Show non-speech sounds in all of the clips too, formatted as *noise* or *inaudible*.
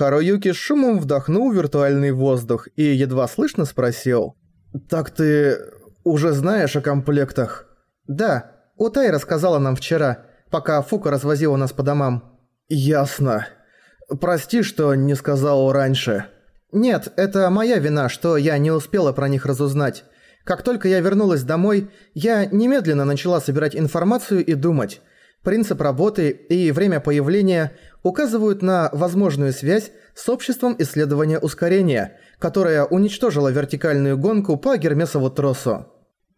Харуюки шумом вдохнул виртуальный воздух и едва слышно спросил. «Так ты уже знаешь о комплектах?» «Да, Утай рассказала нам вчера, пока Фука развозила нас по домам». «Ясно. Прости, что не сказал раньше». «Нет, это моя вина, что я не успела про них разузнать. Как только я вернулась домой, я немедленно начала собирать информацию и думать. Принцип работы и время появления указывают на возможную связь с обществом исследования ускорения, которое уничтожило вертикальную гонку по Гермесову тросу.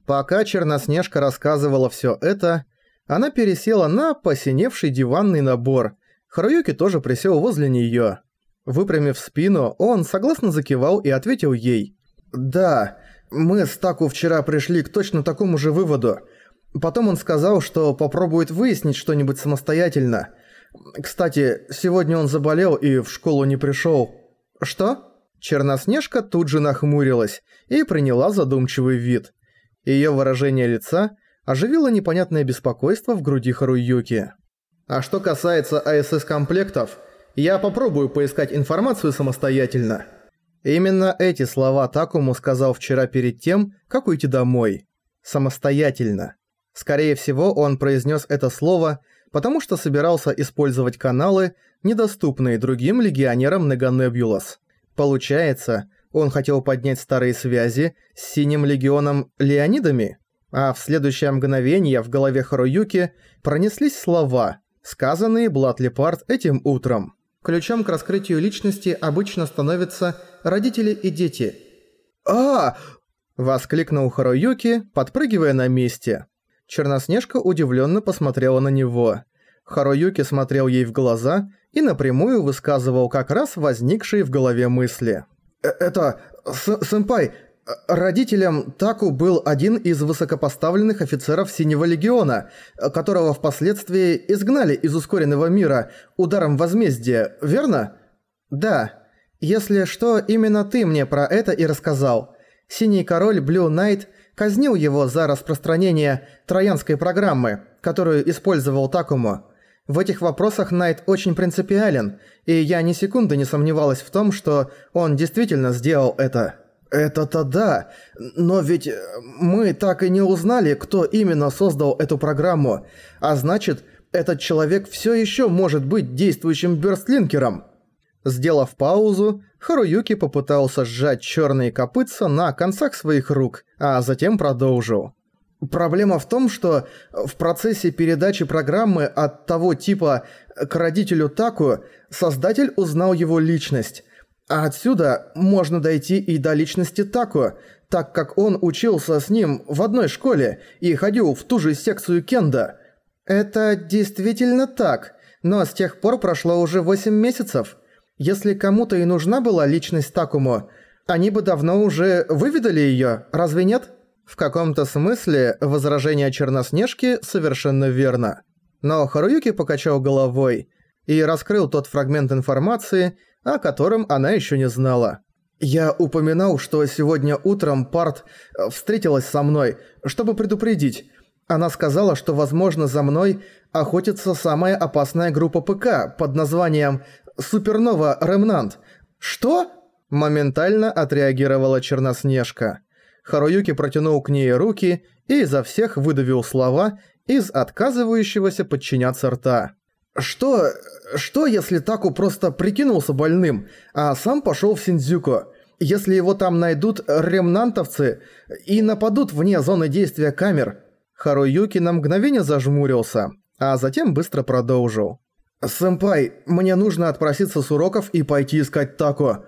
Пока Черноснежка рассказывала всё это, она пересела на посиневший диванный набор. Харуюки тоже присел возле неё. Выпрямив спину, он согласно закивал и ответил ей. «Да, мы с Таку вчера пришли к точно такому же выводу. Потом он сказал, что попробует выяснить что-нибудь самостоятельно. Кстати, сегодня он заболел и в школу не пришёл». «Что?» Черноснежка тут же нахмурилась и приняла задумчивый вид. Её выражение лица оживило непонятное беспокойство в груди Харуюки. «А что касается АСС-комплектов, я попробую поискать информацию самостоятельно». Именно эти слова Такому сказал вчера перед тем, как уйти домой. Самостоятельно. Скорее всего, он произнес это слово, потому что собирался использовать каналы, недоступные другим легионерам Неганебулас. Получается, он хотел поднять старые связи с Синим Легионом Леонидами, а в следующее мгновение в голове Харуюки пронеслись слова, сказанные Бладли Парт этим утром. Ключом к раскрытию личности обычно становятся родители и дети. а воскликнул Харуюки, подпрыгивая на месте. Черноснежка удивленно посмотрела на него. Харуюки смотрел ей в глаза и напрямую высказывал как раз возникшие в голове мысли. Э, «Это... сэмпай, родителем Таку был один из высокопоставленных офицеров Синего Легиона, которого впоследствии изгнали из ускоренного мира ударом возмездия, верно?» «Да. Если что, именно ты мне про это и рассказал. Синий король Блю Найт казнил его за распространение троянской программы, которую использовал Такому. В этих вопросах Найт очень принципиален, и я ни секунды не сомневалась в том, что он действительно сделал это. Это-то да, но ведь мы так и не узнали, кто именно создал эту программу, а значит, этот человек все еще может быть действующим бёрстлинкером. Сделав паузу, Харуюки попытался сжать черные копытца на концах своих рук, а затем продолжил. Проблема в том, что в процессе передачи программы от того типа к родителю Таку создатель узнал его личность. А отсюда можно дойти и до личности Таку, так как он учился с ним в одной школе и ходил в ту же секцию Кенда. Это действительно так, но с тех пор прошло уже 8 месяцев. Если кому-то и нужна была личность Такому, они бы давно уже выведали её, разве нет? В каком-то смысле возражение Черноснежки совершенно верно. Но Харуюки покачал головой и раскрыл тот фрагмент информации, о котором она еще не знала. «Я упоминал, что сегодня утром Парт э, встретилась со мной, чтобы предупредить. Она сказала, что, возможно, за мной охотится самая опасная группа ПК под названием «Супернова Ремнант». «Что?» – моментально отреагировала Черноснежка. Харуюки протянул к ней руки и изо всех выдавил слова из отказывающегося подчиняться рта. «Что... что, если Таку просто прикинулся больным, а сам пошел в Синдзюку? Если его там найдут ремнантовцы и нападут вне зоны действия камер?» Харуюки на мгновение зажмурился, а затем быстро продолжил. «Сэмпай, мне нужно отпроситься с уроков и пойти искать Тако.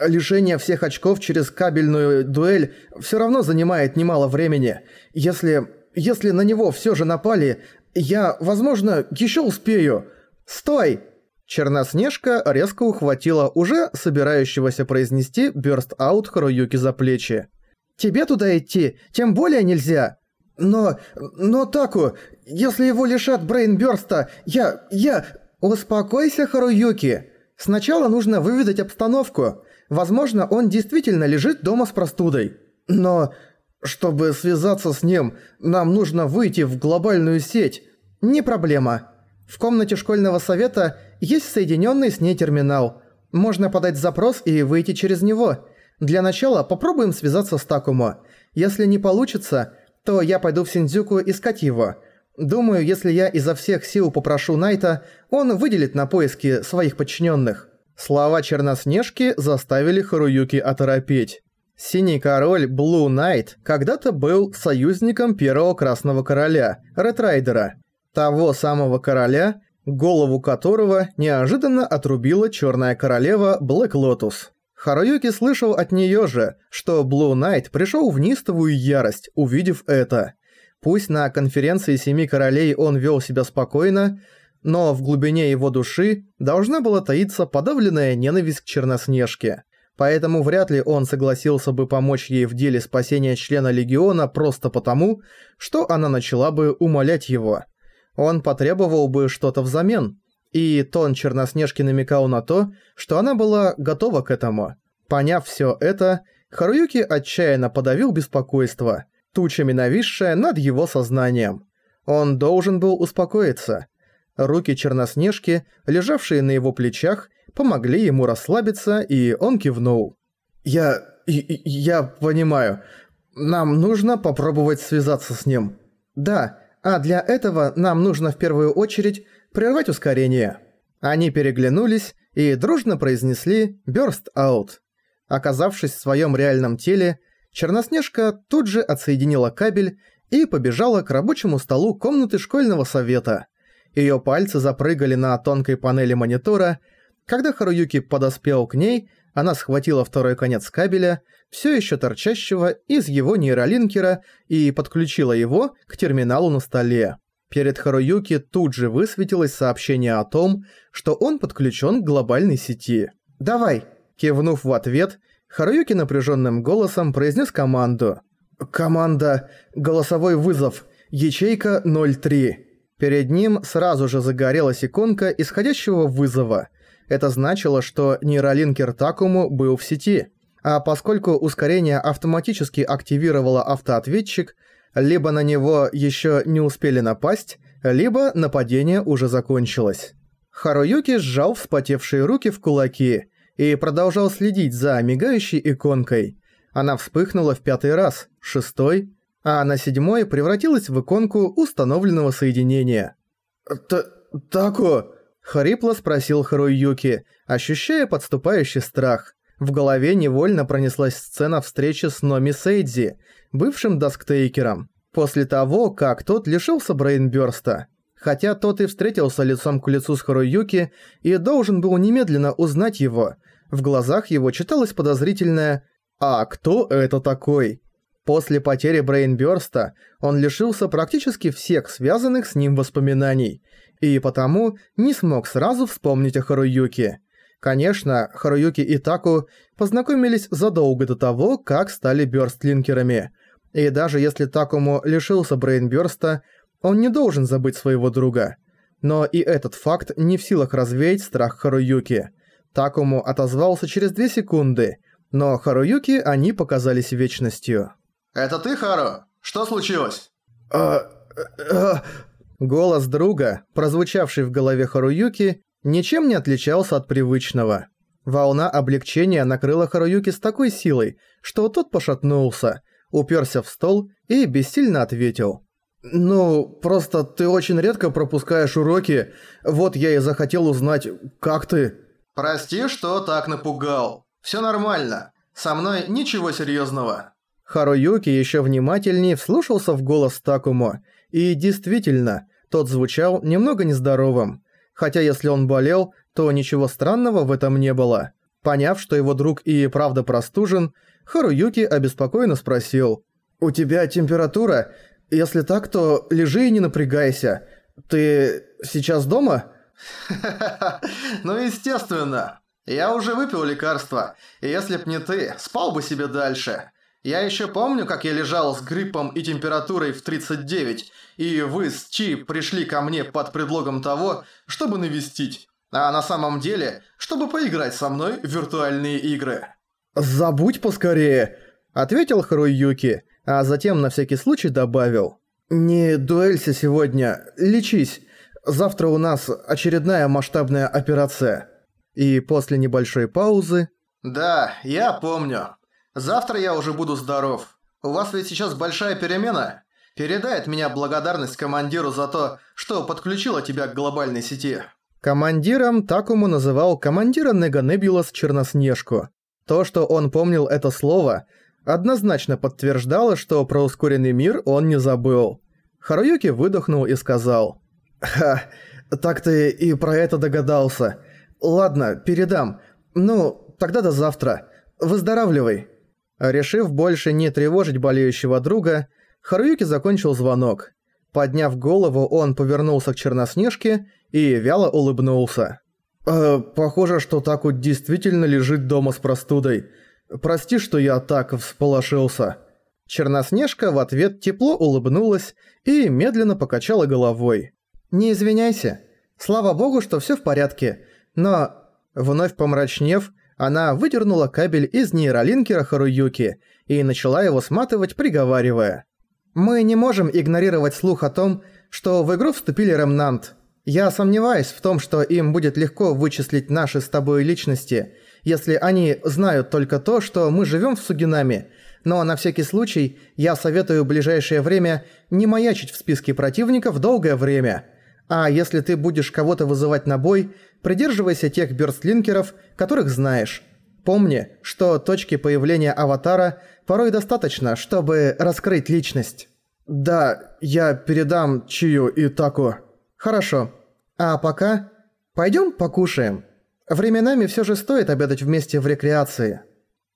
Лишение всех очков через кабельную дуэль все равно занимает немало времени. Если... если на него все же напали, я, возможно, еще успею. Стой!» Черноснежка резко ухватила уже собирающегося произнести бёрст-аут Харуюки за плечи. «Тебе туда идти, тем более нельзя!» «Но... но Таку, если его лишат брейнбёрста, я... я...» «Успокойся, Харуюки. Сначала нужно выведать обстановку. Возможно, он действительно лежит дома с простудой. Но... чтобы связаться с ним, нам нужно выйти в глобальную сеть. Не проблема. В комнате школьного совета есть соединенный с ней терминал. Можно подать запрос и выйти через него. Для начала попробуем связаться с Такумо. Если не получится, то я пойду в Синдзюку искать его. Думаю, если я изо всех сил попрошу Найта, он выделит на поиски своих подчиненных. Слова Черноснежки заставили Харуюки оторопеть. Синий король Блу Найт когда-то был союзником первого Красного Короля, Ретрайдера. Того самого короля, голову которого неожиданно отрубила Черная Королева Блэк Лотус. Харуюки слышал от нее же, что Блу Найт пришел в неистовую ярость, увидев это. Пусть на конференции Семи Королей он вел себя спокойно, но в глубине его души должна была таиться подавленная ненависть к Черноснежке. Поэтому вряд ли он согласился бы помочь ей в деле спасения члена Легиона просто потому, что она начала бы умолять его. Он потребовал бы что-то взамен. И тон Черноснежки намекал на то, что она была готова к этому. Поняв всё это, Харуюки отчаянно подавил беспокойство, тучами нависшее над его сознанием. Он должен был успокоиться. Руки Черноснежки, лежавшие на его плечах, помогли ему расслабиться, и он кивнул. «Я... я понимаю. Нам нужно попробовать связаться с ним». «Да, а для этого нам нужно в первую очередь прервать ускорение». Они переглянулись и дружно произнесли «Burst Out». Оказавшись в своем реальном теле, Черноснежка тут же отсоединила кабель и побежала к рабочему столу комнаты школьного совета. Её пальцы запрыгали на тонкой панели монитора, когда Харуюки подоспел к ней, она схватила второй конец кабеля, все еще торчащего из его нейролинкера, и подключила его к терминалу на столе. Перед Харуюки тут же высветилось сообщение о том, что он подключен к глобальной сети. «Давай!» Кивнув в ответ, Харуюки напряженным голосом произнес команду. «Команда. Голосовой вызов. Ячейка 03». Перед ним сразу же загорелась иконка исходящего вызова – это значило, что нейролинкер Такому был в сети. А поскольку ускорение автоматически активировало автоответчик, либо на него еще не успели напасть, либо нападение уже закончилось. Харуюки сжал вспотевшие руки в кулаки и продолжал следить за мигающей иконкой. Она вспыхнула в пятый раз, шестой, а на седьмой превратилась в иконку установленного соединения. «Т... Тако...» Хрипло спросил Харуюки, ощущая подступающий страх. В голове невольно пронеслась сцена встречи с Номи Сейдзи, бывшим дасктейкером, после того, как тот лишился брейнбёрста. Хотя тот и встретился лицом к лицу с Харуюки и должен был немедленно узнать его, в глазах его читалось подозрительное «А кто это такой?». После потери брейнбёрста он лишился практически всех связанных с ним воспоминаний – и потому не смог сразу вспомнить о Харуюке. Конечно, Харуюки и Таку познакомились задолго до того, как стали бёрстлинкерами. И даже если Такому лишился брейнбёрста, он не должен забыть своего друга. Но и этот факт не в силах развеять страх Харуюки. Такому отозвался через две секунды, но Харуюки они показались вечностью. «Это ты, Хару? Что случилось?» «А... а... Голос друга, прозвучавший в голове Харуюки, ничем не отличался от привычного. Волна облегчения накрыла Харуюки с такой силой, что тот пошатнулся, уперся в стол и бессильно ответил. «Ну, просто ты очень редко пропускаешь уроки, вот я и захотел узнать, как ты...» «Прости, что так напугал. Всё нормально. Со мной ничего серьёзного». Харуюки ещё внимательнее вслушался в голос Такумо и действительно, тот звучал немного нездоровым. Хотя если он болел, то ничего странного в этом не было. Поняв, что его друг и правда простужен, Харуюки обеспокоенно спросил. «У тебя температура? Если так, то лежи и не напрягайся. Ты сейчас дома?» *laughs* ну естественно. Я уже выпил лекарство, и если б не ты, спал бы себе дальше. Я еще помню, как я лежал с гриппом и температурой в 39, и вы с Чи пришли ко мне под предлогом того, чтобы навестить. А на самом деле, чтобы поиграть со мной в виртуальные игры. «Забудь поскорее», — ответил Харуюки, а затем на всякий случай добавил. «Не дуэлься сегодня, лечись. Завтра у нас очередная масштабная операция». И после небольшой паузы... «Да, я помню. Завтра я уже буду здоров. У вас ведь сейчас большая перемена. Передай от меня благодарность командиру за то, что подключила тебя к глобальной сети». Командиром Такому называл командира Неганебулас Черноснежку. То, что он помнил это слово, однозначно подтверждало, что про ускоренный мир он не забыл. Харуюки выдохнул и сказал. «Ха, так ты и про это догадался. Ладно, передам. Ну, тогда до завтра. Выздоравливай». Решив больше не тревожить болеющего друга, Харуюки закончил звонок. Подняв голову, он повернулся к Черноснежке и вяло улыбнулся. «Э, «Похоже, что Таку действительно лежит дома с простудой. Прости, что я так всполошился». Черноснежка в ответ тепло улыбнулась и медленно покачала головой. «Не извиняйся. Слава богу, что всё в порядке. Но...» Вновь помрачнев, она выдернула кабель из нейролинкера Харуюки и начала его сматывать, приговаривая. «Мы не можем игнорировать слух о том, что в игру вступили Ремнант. Я сомневаюсь в том, что им будет легко вычислить наши с тобой личности, если они знают только то, что мы живем в Сугинами. Но на всякий случай я советую в ближайшее время не маячить в списке противников долгое время. А если ты будешь кого-то вызывать на бой, придерживайся тех бёрстлинкеров, которых знаешь. Помни, что точки появления аватара порой достаточно, чтобы раскрыть личность. Да, я передам Чию и Таку. Хорошо. А пока пойдем покушаем. Временами все же стоит обедать вместе в рекреации.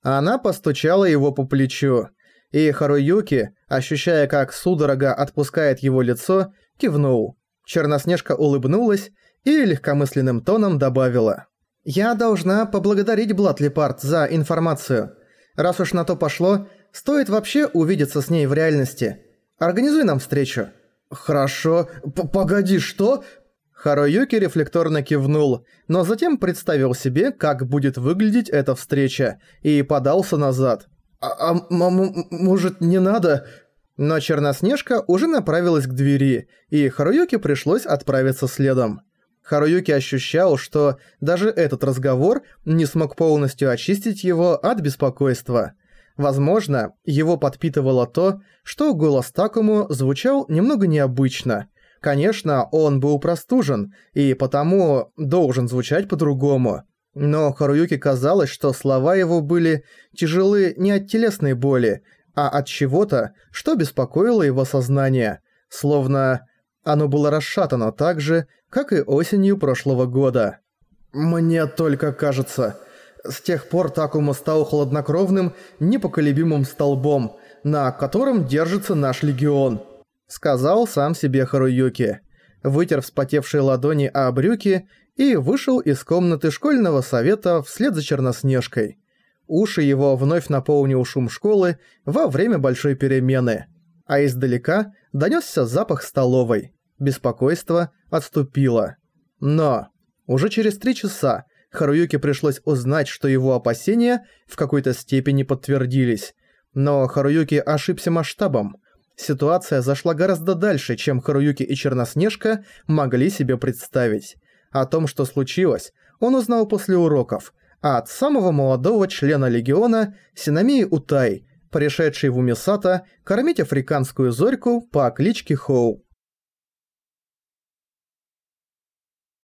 Она постучала его по плечу, и Харуюки, ощущая, как судорога отпускает его лицо, кивнул. Черноснежка улыбнулась и легкомысленным тоном добавила. «Я должна поблагодарить Блатлипарт за информацию. Раз уж на то пошло, стоит вообще увидеться с ней в реальности. Организуй нам встречу». «Хорошо. П Погоди, что?» Харуюки рефлекторно кивнул, но затем представил себе, как будет выглядеть эта встреча, и подался назад. «А, а может, не надо?» Но Черноснежка уже направилась к двери, и Харуюки пришлось отправиться следом. Харуюки ощущал, что даже этот разговор не смог полностью очистить его от беспокойства. Возможно, его подпитывало то, что голос Такому звучал немного необычно. Конечно, он был простужен, и потому должен звучать по-другому. Но Харуюке казалось, что слова его были тяжелы не от телесной боли, а от чего-то, что беспокоило его сознание, словно оно было расшатано так же, как и осенью прошлого года. «Мне только кажется, с тех пор Такума стал хладнокровным, непоколебимым столбом, на котором держится наш легион», сказал сам себе Харуюки. Вытер вспотевшие ладони о брюки и вышел из комнаты школьного совета вслед за Черноснежкой. Уши его вновь наполнил шум школы во время большой перемены. А издалека донёсся запах столовой. Беспокойство отступило. Но уже через три часа Харуюке пришлось узнать, что его опасения в какой-то степени подтвердились. Но Харуюки ошибся масштабом. Ситуация зашла гораздо дальше, чем Харуюки и Черноснежка могли себе представить. О том, что случилось, он узнал после уроков, а от самого молодого члена Легиона Синамии Утай, пришедшей в Умисата кормить африканскую зорьку по кличке Хоу.